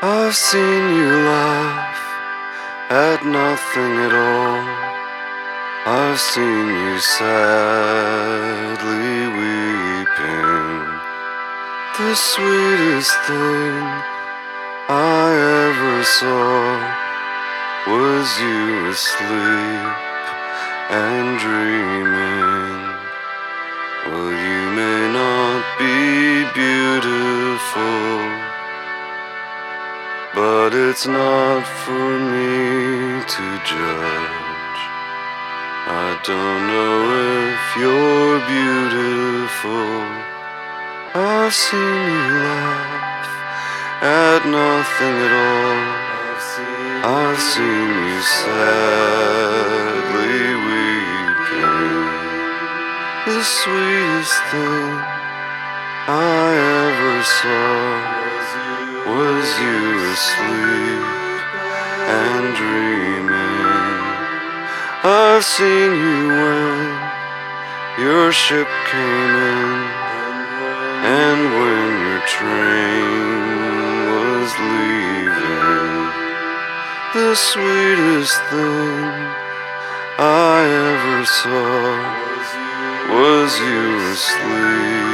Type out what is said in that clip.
I've seen you laugh at nothing at all. I've seen you sadly weeping. The sweetest thing I ever saw was you asleep and dreaming. Well, you may not be beautiful, but it's not for me to judge. I don't know if you're beautiful. I've seen you laugh at nothing at all. I've seen you sadly weeping. The sweetest thing I ever saw was you asleep and dreaming. I've seen you when your ship came in and when your train was leaving. The sweetest thing I ever saw was you asleep.